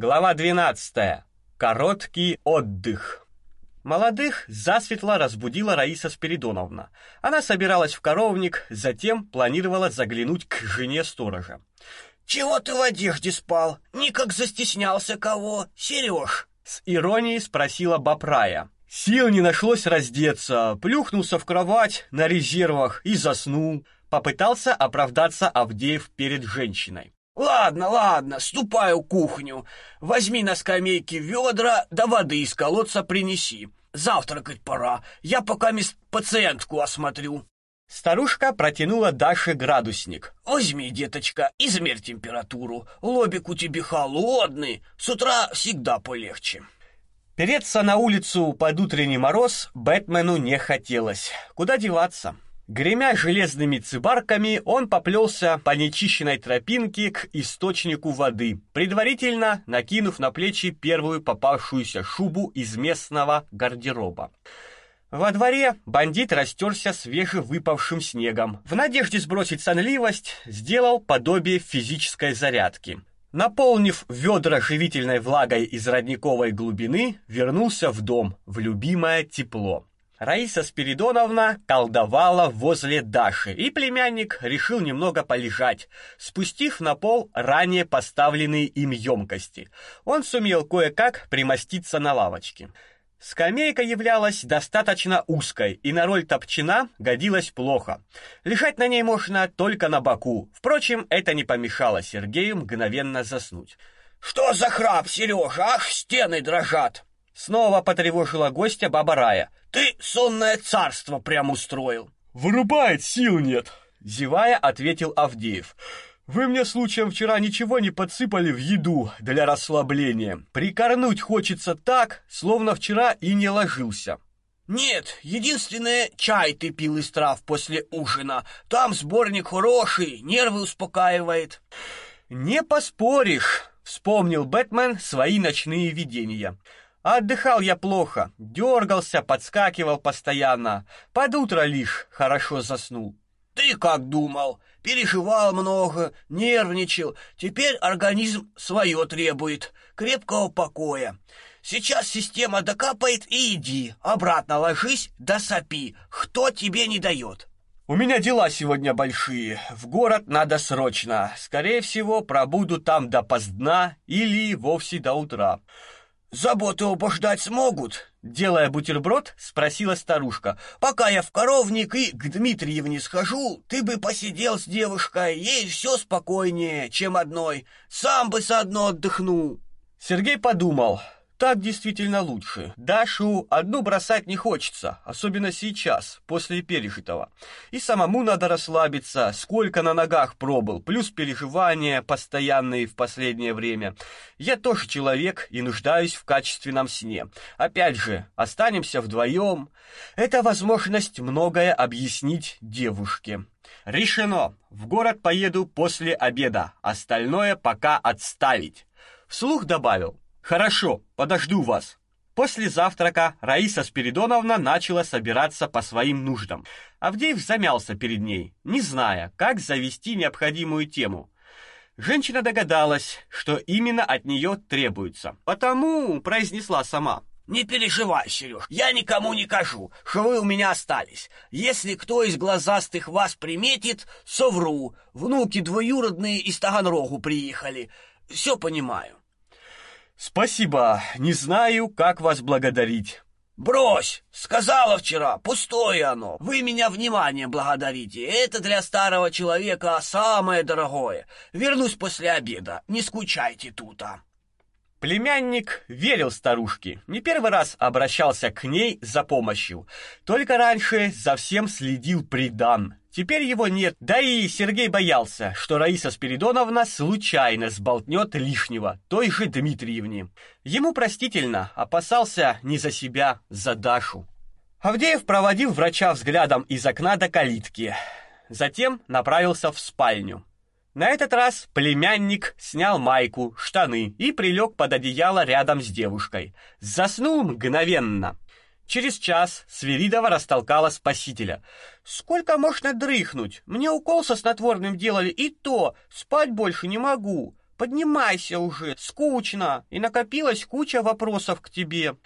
Глава 12. Короткий отдых. Молодых засветло разбудила Раиса Спиридоновна. Она собиралась в коровник, затем планировала заглянуть к жене сторожа. «Чего ты в одежде спал? Никак застеснялся кого, Сереж?» С иронией спросила Бапрая. Сил не нашлось раздеться, плюхнулся в кровать на резервах и заснул. Попытался оправдаться Авдеев перед женщиной. Ладно, ладно, ступай в кухню. Возьми на скамейке ведра, да воды из колодца принеси. Завтракать пора. Я пока мест пациентку осмотрю. Старушка протянула Даше градусник. Возьми, деточка, измерь температуру. Лобик у тебя холодный, с утра всегда полегче. Переться на улицу под утренний мороз Бэтмену не хотелось. Куда деваться? Гремя железными цыбарками, он поплелся по нечищенной тропинке к источнику воды, предварительно накинув на плечи первую попавшуюся шубу из местного гардероба. Во дворе бандит растерся свежевыпавшим снегом. В надежде сбросить сонливость, сделал подобие физической зарядки. Наполнив ведра живительной влагой из родниковой глубины, вернулся в дом, в любимое тепло. Раиса Спиридоновна колдовала возле Даши, и племянник решил немного полежать, спустив на пол ранее поставленные им емкости. Он сумел кое-как примоститься на лавочке. Скамейка являлась достаточно узкой, и на роль топчина годилась плохо. Лежать на ней можно только на боку. Впрочем, это не помешало Сергею мгновенно заснуть. «Что за храп, Сережа? Ах, стены дрожат!» Снова потревожила гостя баба Рая. Ты сонное царство прям устроил. Вырубает, сил нет, зевая, ответил Авдеев. Вы мне случаем вчера ничего не подсыпали в еду для расслабления. Прикорнуть хочется так, словно вчера и не ложился. Нет, единственное, чай ты пил из трав после ужина. Там сборник хороший, нервы успокаивает. Не поспоришь, вспомнил Бэтмен свои ночные видения. Отдыхал я плохо, дергался, подскакивал постоянно. Под утро лишь хорошо заснул. Ты как думал? Переживал много, нервничал. Теперь организм свое требует, крепкого покоя. Сейчас система докапает и иди, обратно ложись, да сопи. Кто тебе не дает? У меня дела сегодня большие. В город надо срочно. Скорее всего, пробуду там до поздна или вовсе до утра. Заботы обождать смогут? Делая бутерброд, спросила старушка. Пока я в коровник и к Дмитриевне схожу, ты бы посидел с девушкой, ей все спокойнее, чем одной. Сам бы заодно отдохнул. Сергей подумал. Так действительно лучше. Дашу одну бросать не хочется, особенно сейчас, после пережитого. И самому надо расслабиться, сколько на ногах пробыл, плюс переживания постоянные в последнее время. Я тоже человек и нуждаюсь в качественном сне. Опять же, останемся вдвоем. Это возможность многое объяснить девушке. Решено. В город поеду после обеда, остальное пока отставить. Вслух добавил: Хорошо, подожду вас. После завтрака Раиса Спиридоновна начала собираться по своим нуждам. Авдеев замялся перед ней, не зная, как завести необходимую тему. Женщина догадалась, что именно от нее требуется, потому произнесла сама: не переживай, Сереж, я никому не кажу, что вы у меня остались. Если кто из глазастых вас приметит, совру. Внуки двоюродные из Таганрогу приехали. Все понимаю. Спасибо, не знаю, как вас благодарить. Брось, сказала вчера, пустое оно. Вы меня вниманием благодарите. Это для старого человека самое дорогое. Вернусь после обеда. Не скучайте тут. А. Племянник верил старушке. Не первый раз обращался к ней за помощью. Только раньше за всем следил придан. Теперь его нет. Да и Сергей боялся, что Раиса Спиридоновна случайно сболтнет лишнего той же Дмитриевне. Ему простительно, опасался не за себя, за Дашу. Авдеев проводил врача взглядом из окна до калитки. Затем направился в спальню. На этот раз племянник снял майку, штаны и прилег под одеяло рядом с девушкой. Заснул мгновенно. Через час Свиридова растолкала спасителя. «Сколько можно дрыхнуть? Мне укол со снотворным делали, и то спать больше не могу. поднимайся уже, скучно, и накопилась куча вопросов к тебе.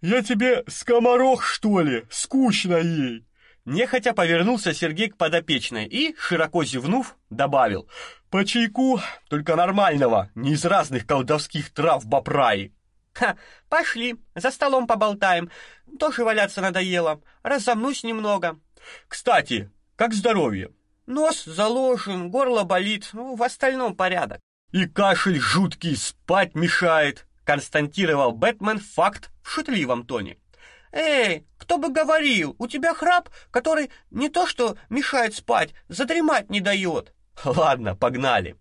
Я тебе скоморох, что ли? Скучно ей. Нехотя повернулся Сергей к подопечной и, широко зевнув, добавил: "По чайку, только нормального, не из разных колдовских трав бапраи". Ха, пошли, за столом поболтаем. Тоже валяться надоело. Разомнусь немного. Кстати, как здоровье? Нос заложен, горло болит, ну, в остальном порядок. И кашель жуткий, спать мешает, констатировал Бэтмен факт в шутливом тоне. Эй, кто бы говорил, у тебя храп, который не то что мешает спать, задремать не дает. Ладно, погнали.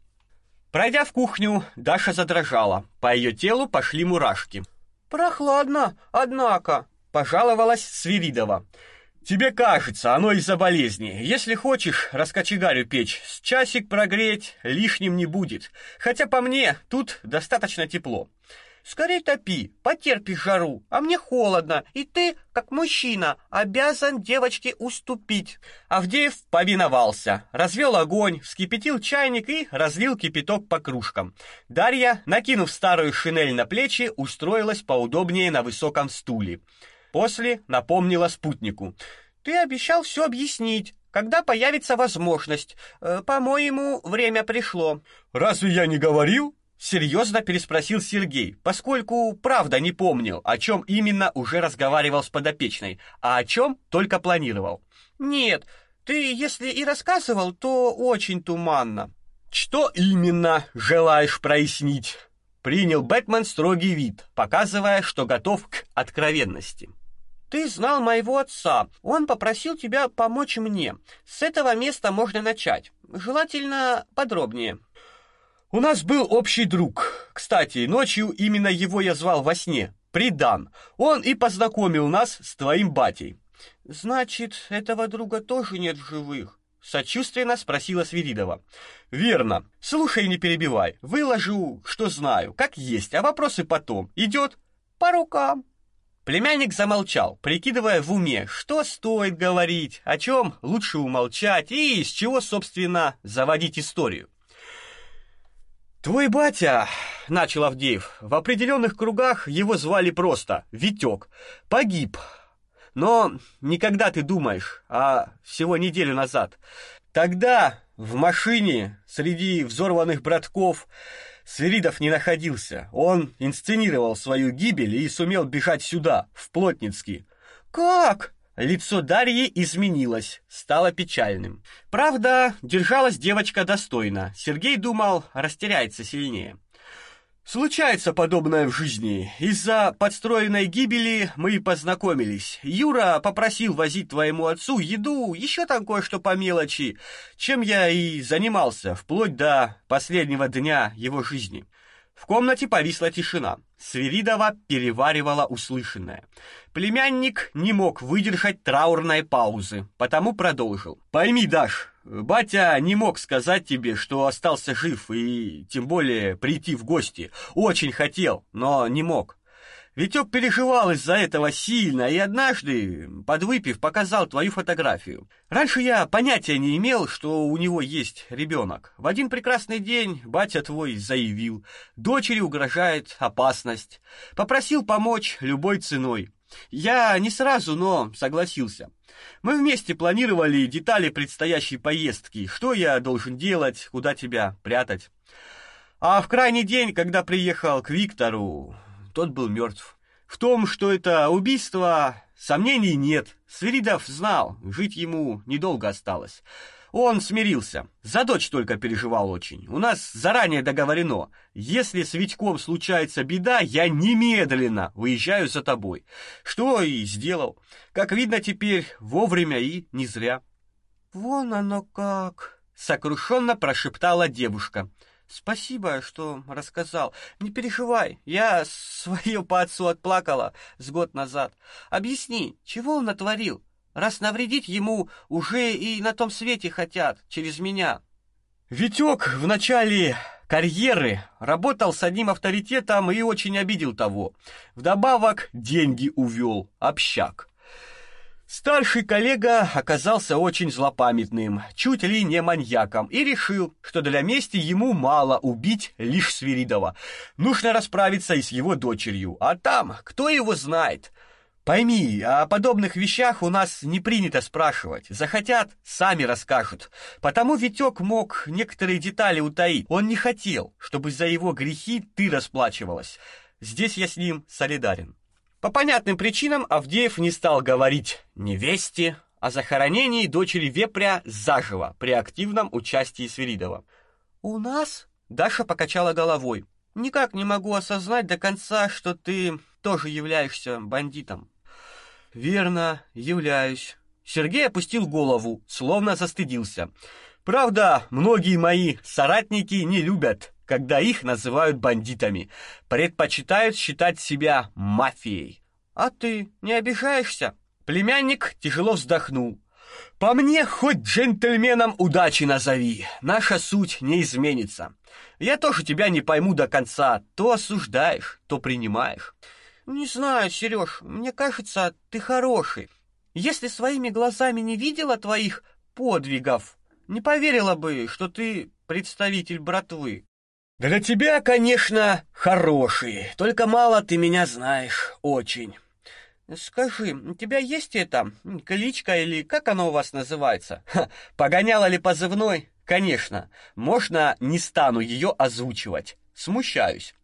Пройдя в кухню, Даша задрожала. По ее телу пошли мурашки. Прохладно, однако, пожаловалась Свиридова. Тебе кажется, оно из-за болезни. Если хочешь, раскочегарю печь. С часик прогреть лишним не будет. Хотя по мне, тут достаточно тепло. Скорей топи, потерпи жару, а мне холодно, и ты, как мужчина, обязан девочке уступить. Авдеев повиновался, развел огонь, вскипятил чайник и разлил кипяток по кружкам. Дарья, накинув старую шинель на плечи, устроилась поудобнее на высоком стуле. После напомнила спутнику: "Ты обещал все объяснить, когда появится возможность. Э, по-моему, время пришло". "Разве я не говорил?" Серьезно переспросил Сергей, поскольку правда не помнил, о чем именно уже разговаривал с подопечной, а о чем только планировал. Нет, ты, если и рассказывал, то очень туманно. Что именно желаешь прояснить? Принял Бэтмен строгий вид, показывая, что готов к откровенности. Ты знал моего отца. Он попросил тебя помочь мне. С этого места можно начать. Желательно подробнее. У нас был общий друг. Кстати, ночью именно его я звал во сне. Придан. Он и познакомил нас с твоим батей. Значит, этого друга тоже нет в живых. Сочувственно спросила Свиридова. Верно. Слушай, не перебивай. Выложу, что знаю, как есть, а вопросы потом. Идет? По рукам. Племянник замолчал, прикидывая в уме, что стоит говорить, о чем лучше умолчать и из чего, собственно, заводить историю. Твой батя, начал Авдеев. В определенных кругах его звали просто Витек. Погиб. Но никогда ты думаешь, а всего неделю назад. Тогда в машине среди взорванных братков Свиридов не находился. Он инсценировал свою гибель и сумел бежать сюда, в Плотницкий. Как? Лицо Дарьи изменилось, стало печальным. Правда, держалась девочка достойно. Сергей думал, растеряется сильнее. Случается подобное в жизни. Из-за подстроенной гибели мы и познакомились. Юра попросил возить твоему отцу еду, еще там кое-что по мелочи, чем я и занимался вплоть до последнего дня его жизни. В комнате повисла тишина. Свиридова переваривала услышанное. Племянник не мог выдержать траурной паузы, потому продолжил. Пойми, Даш, батя не мог сказать тебе, что остался жив и тем более прийти в гости. Очень хотел, но не мог. Витек переживал из-за этого сильно и однажды, подвыпив, показал твою фотографию. Раньше я понятия не имел, что у него есть ребенок. В один прекрасный день батя твой заявил, дочери угрожает опасность. Попросил помочь любой ценой. Я не сразу, но согласился. Мы вместе планировали детали предстоящей поездки, что я должен делать, куда тебя прятать. А в крайний день, когда приехал к Виктору, тот был мертв. В том, что это убийство, сомнений нет. Свиридов знал, жить ему недолго осталось. Он смирился. За дочь только переживал очень. У нас заранее договорено, если с Витьком случается беда, я немедленно выезжаю за тобой. Что и сделал. Как видно теперь, вовремя и не зря. Вон оно как, сокрушенно прошептала девушка. Спасибо, что рассказал. Не переживай, я свое по отцу отплакала с год назад. Объясни, чего он натворил, раз навредить ему уже и на том свете хотят, через меня. Витек в начале карьеры работал с одним авторитетом и очень обидел того. Вдобавок деньги увел, общак. Старший коллега оказался очень злопамятным, чуть ли не маньяком, и решил, что для мести ему мало убить лишь Свиридова. Нужно расправиться и с его дочерью, а там кто его знает. Пойми, о подобных вещах у нас не принято спрашивать. Захотят, сами расскажут. Потому Витек мог некоторые детали утаить. Он не хотел, чтобы за его грехи ты расплачивалась. Здесь я с ним солидарен. По понятным причинам Авдеев не стал говорить невесте о захоронении дочери Вепря заживо при активном участии Свиридова. «У нас?» — Даша покачала головой. «Никак не могу осознать до конца, что ты тоже являешься бандитом». «Верно, являюсь». Сергей опустил голову, словно застыдился. «Правда, многие мои соратники не любят когда их называют бандитами, предпочитают считать себя мафией. А ты не обижаешься? Племянник тяжело вздохнул. По мне хоть джентльменом удачи назови, наша суть не изменится. Я тоже тебя не пойму до конца, то осуждаешь, то принимаешь. Не знаю, Сереж, мне кажется, ты хороший. Если своими глазами не видела твоих подвигов, не поверила бы, что ты представитель братвы. Для тебя, конечно, хороший, только мало ты меня знаешь, очень. Скажи, у тебя есть это, кличка или как оно у вас называется? Ха, погоняла ли позывной? Конечно. Можно не стану ее озвучивать. Смущаюсь.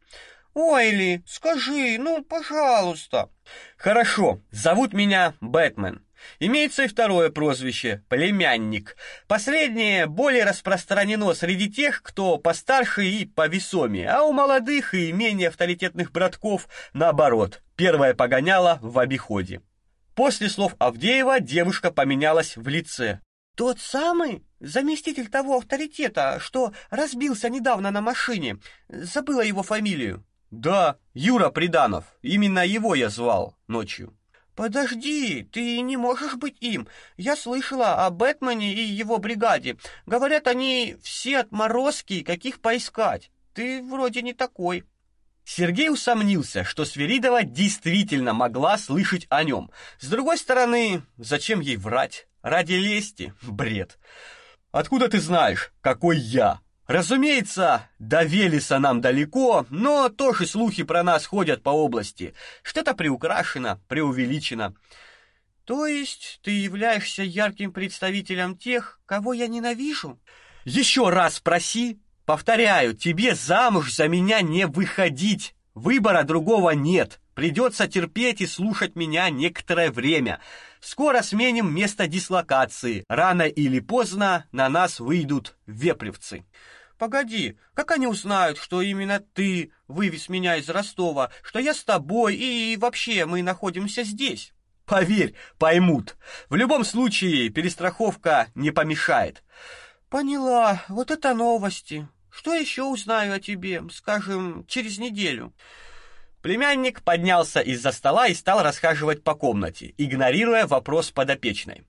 Ой, ли, скажи, ну, пожалуйста. Хорошо, зовут меня Бэтмен. Имеется и второе прозвище племянник. Последнее более распространено среди тех, кто постарше и повесомее, а у молодых и менее авторитетных братков наоборот. Первое погоняло в обиходе. После слов Авдеева девушка поменялась в лице. Тот самый заместитель того авторитета, что разбился недавно на машине. Забыла его фамилию. Да, Юра Приданов. Именно его я звал ночью. Подожди, ты не можешь быть им. Я слышала о Бэтмене и его бригаде. Говорят, они все отморозки, каких поискать. Ты вроде не такой. Сергей усомнился, что Свиридова действительно могла слышать о нем. С другой стороны, зачем ей врать? Ради лести? Бред. Откуда ты знаешь, какой я? Разумеется, до Велеса нам далеко, но тоже слухи про нас ходят по области. Что-то приукрашено, преувеличено. То есть ты являешься ярким представителем тех, кого я ненавижу? Еще раз спроси. Повторяю, тебе замуж за меня не выходить. Выбора другого нет. Придется терпеть и слушать меня некоторое время. Скоро сменим место дислокации. Рано или поздно на нас выйдут вепревцы. Погоди, как они узнают, что именно ты вывез меня из Ростова, что я с тобой и вообще мы находимся здесь? Поверь, поймут. В любом случае, перестраховка не помешает. Поняла. Вот это новости. Что еще узнаю о тебе, скажем, через неделю? Племянник поднялся из-за стола и стал расхаживать по комнате, игнорируя вопрос подопечной.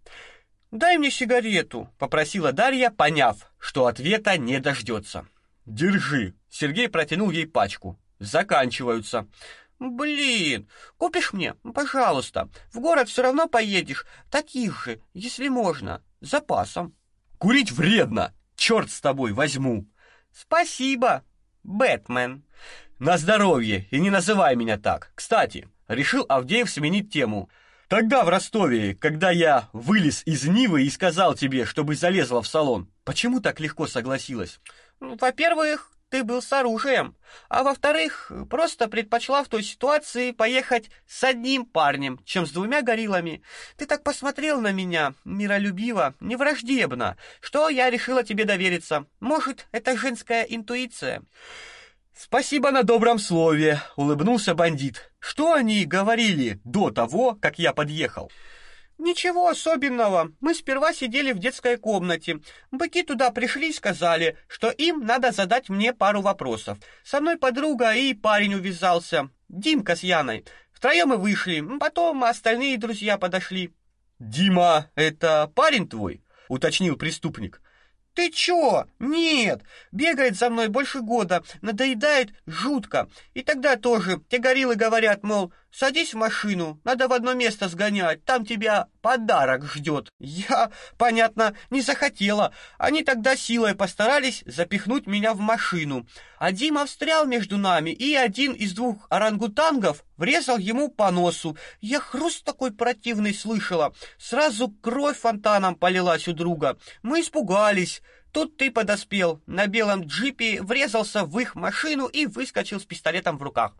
«Дай мне сигарету», — попросила Дарья, поняв, что ответа не дождется. «Держи». Сергей протянул ей пачку. «Заканчиваются». «Блин, купишь мне? Пожалуйста. В город все равно поедешь. Таких же, если можно. Запасом». «Курить вредно. Черт с тобой, возьму». «Спасибо, Бэтмен». «На здоровье, и не называй меня так. Кстати, решил Авдеев сменить тему». Тогда в Ростове, когда я вылез из Нивы и сказал тебе, чтобы залезла в салон, почему так легко согласилась? Ну, во-первых, ты был с оружием, а во-вторых, просто предпочла в той ситуации поехать с одним парнем, чем с двумя гориллами. Ты так посмотрел на меня, миролюбиво, невраждебно, что я решила тебе довериться. Может, это женская интуиция. Спасибо на добром слове, улыбнулся бандит. Что они говорили до того, как я подъехал? Ничего особенного. Мы сперва сидели в детской комнате. Быки туда пришли и сказали, что им надо задать мне пару вопросов. Со мной подруга и парень увязался. Димка с Яной. Втроем мы вышли. Потом остальные друзья подошли. Дима это парень твой? уточнил преступник. Ты чё? Нет, бегает за мной больше года, надоедает жутко. И тогда тоже те гориллы говорят, мол, садись в машину, надо в одно место сгонять, там тебя подарок ждет. Я, понятно, не захотела. Они тогда силой постарались запихнуть меня в машину. А Дима встрял между нами, и один из двух орангутангов врезал ему по носу. Я хруст такой противный слышала. Сразу кровь фонтаном полилась у друга. Мы испугались. Тут ты подоспел, на белом джипе врезался в их машину и выскочил с пистолетом в руках.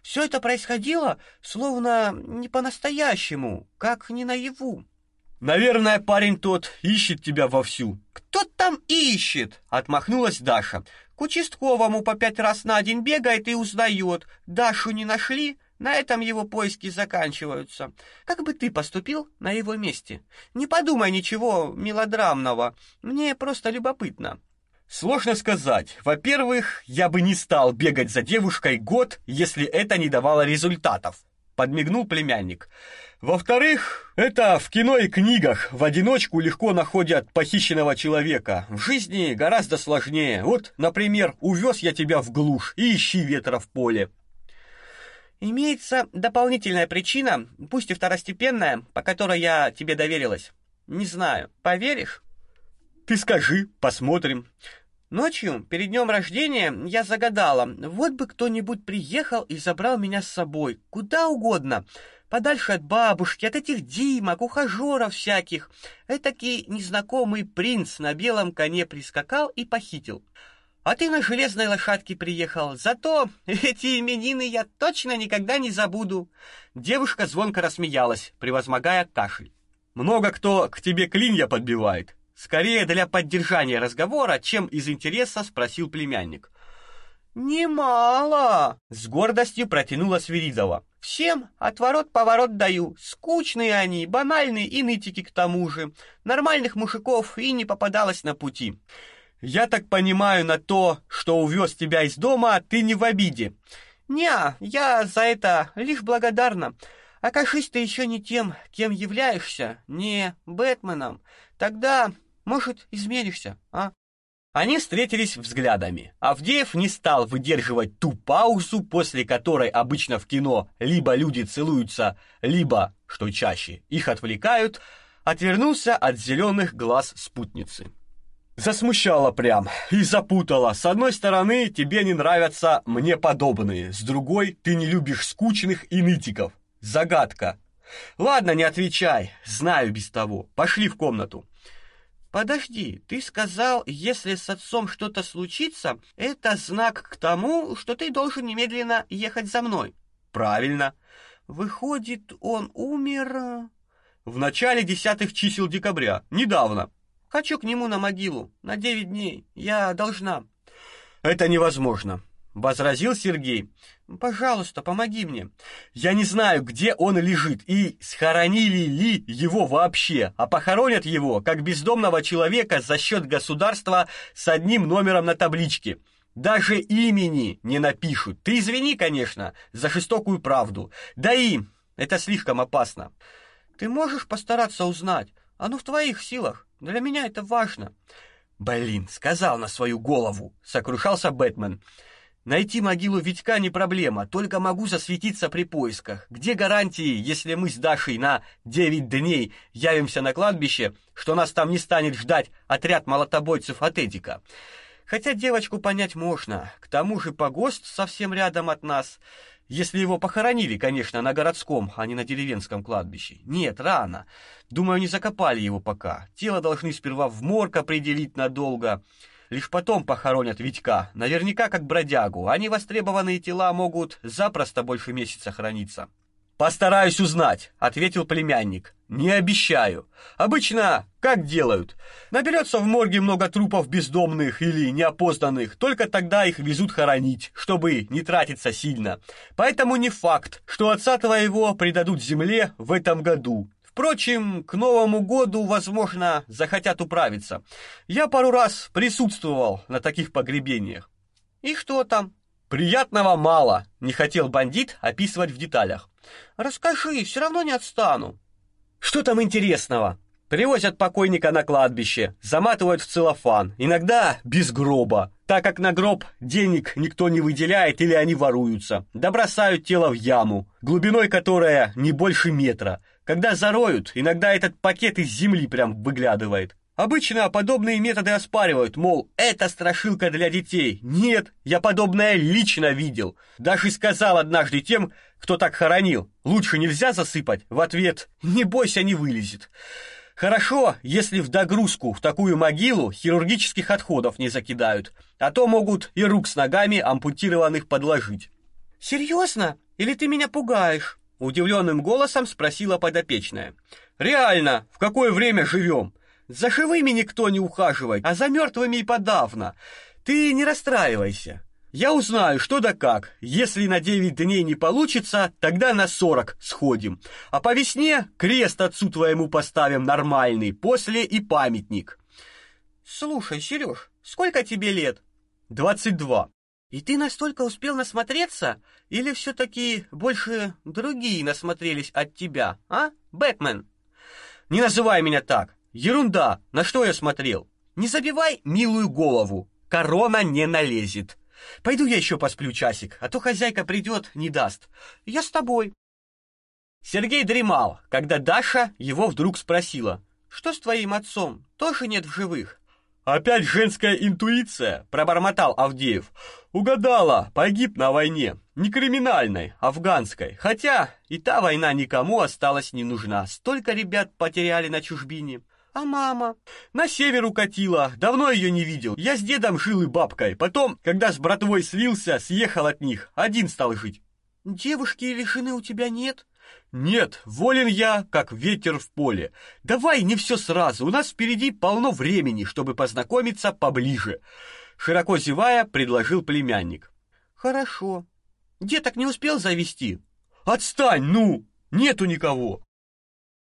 Все это происходило словно не по-настоящему, как не наяву. Наверное, парень тот ищет тебя вовсю. Кто там ищет? отмахнулась Даша. К участковому по пять раз на день бегает и узнает. Дашу не нашли, на этом его поиски заканчиваются. Как бы ты поступил на его месте? Не подумай ничего мелодрамного. Мне просто любопытно. Сложно сказать. Во-первых, я бы не стал бегать за девушкой год, если это не давало результатов, подмигнул племянник. Во-вторых, это в кино и книгах в одиночку легко находят похищенного человека. В жизни гораздо сложнее. Вот, например, увез я тебя в глушь и ищи ветра в поле. Имеется дополнительная причина, пусть и второстепенная, по которой я тебе доверилась. Не знаю, поверишь? Ты скажи, посмотрим. Ночью, перед днем рождения, я загадала, вот бы кто-нибудь приехал и забрал меня с собой, куда угодно, подальше от бабушки, от этих Димок, ухажеров всяких. Этакий незнакомый принц на белом коне прискакал и похитил. А ты на железной лошадке приехал. Зато эти именины я точно никогда не забуду. Девушка звонко рассмеялась, превозмогая кашель. Много кто к тебе клинья подбивает. Скорее для поддержания разговора, чем из интереса, спросил племянник. Немало, с гордостью протянула Свиридова. Всем отворот-поворот даю. Скучные они, банальные и нытики к тому же. Нормальных мужиков и не попадалось на пути. Я так понимаю, на то, что увез тебя из дома, ты не в обиде. Не, я за это лишь благодарна. Окажись ты еще не тем, кем являешься, не Бэтменом, тогда, может, изменишься, а? Они встретились взглядами. Авдеев не стал выдерживать ту паузу, после которой обычно в кино либо люди целуются, либо, что чаще, их отвлекают, отвернулся от зеленых глаз спутницы. Засмущала прям и запутала. С одной стороны, тебе не нравятся мне подобные, с другой, ты не любишь скучных и нытиков. Загадка. Ладно, не отвечай, знаю без того. Пошли в комнату. Подожди, ты сказал, если с отцом что-то случится, это знак к тому, что ты должен немедленно ехать за мной. Правильно. Выходит, он умер в начале десятых чисел декабря, недавно. Хочу к нему на могилу на девять дней. Я должна. Это невозможно, возразил Сергей. Пожалуйста, помоги мне. Я не знаю, где он лежит и схоронили ли его вообще, а похоронят его как бездомного человека за счет государства с одним номером на табличке. Даже имени не напишут. Ты извини, конечно, за жестокую правду. Да и это слишком опасно. Ты можешь постараться узнать. Оно в твоих силах. Для меня это важно. Блин, сказал на свою голову, сокрушался Бэтмен. Найти могилу Витька не проблема, только могу засветиться при поисках. Где гарантии, если мы с Дашей на девять дней явимся на кладбище, что нас там не станет ждать отряд молотобойцев от Эдика? Хотя девочку понять можно. К тому же погост совсем рядом от нас. Если его похоронили, конечно, на городском, а не на деревенском кладбище. Нет, рано. Думаю, не закопали его пока. Тело должны сперва в морг определить надолго. Лишь потом похоронят Витька. Наверняка как бродягу. Они востребованные тела могут запросто больше месяца храниться. Постараюсь узнать, ответил племянник. Не обещаю. Обычно как делают? Наберется в морге много трупов бездомных или неопознанных, только тогда их везут хоронить, чтобы не тратиться сильно. Поэтому не факт, что отца твоего предадут земле в этом году. Впрочем, к Новому году, возможно, захотят управиться. Я пару раз присутствовал на таких погребениях. И что там? Приятного мало, не хотел бандит описывать в деталях. Расскажи, все равно не отстану. Что там интересного? Привозят покойника на кладбище, заматывают в целлофан, иногда без гроба, так как на гроб денег никто не выделяет или они воруются. Да бросают тело в яму, глубиной которая не больше метра. Когда зароют, иногда этот пакет из земли прям выглядывает. Обычно подобные методы оспаривают, мол, это страшилка для детей. Нет, я подобное лично видел. Даже сказал однажды тем, кто так хоронил. Лучше нельзя засыпать. В ответ: "Не бойся, не вылезет". Хорошо, если в догрузку в такую могилу хирургических отходов не закидают, а то могут и рук с ногами ампутированных подложить. Серьезно? Или ты меня пугаешь? удивленным голосом спросила подопечная. Реально, в какое время живем? За живыми никто не ухаживает, а за мертвыми и подавно. Ты не расстраивайся. Я узнаю, что да как. Если на 9 дней не получится, тогда на 40 сходим. А по весне крест отцу твоему поставим нормальный, после и памятник. Слушай, Сереж, сколько тебе лет? 22. И ты настолько успел насмотреться или все таки больше другие насмотрелись от тебя, а? Бэтмен. Не называй меня так. Ерунда, на что я смотрел? Не забивай милую голову. Корона не налезет. Пойду я еще посплю часик, а то хозяйка придет, не даст. Я с тобой. Сергей дремал, когда Даша его вдруг спросила: "Что с твоим отцом? Тоже нет в живых?" Опять женская интуиция, пробормотал Авдеев. Угадала, погиб на войне, не криминальной, афганской. Хотя и та война никому осталась не нужна. Столько ребят потеряли на чужбине. А мама? На север укатила. Давно ее не видел. Я с дедом жил и бабкой. Потом, когда с братвой слился, съехал от них. Один стал жить. Девушки или жены у тебя нет? Нет, волен я, как ветер в поле. Давай не все сразу. У нас впереди полно времени, чтобы познакомиться поближе. Широко зевая, предложил племянник. Хорошо. Деток не успел завести? Отстань, ну! Нету никого.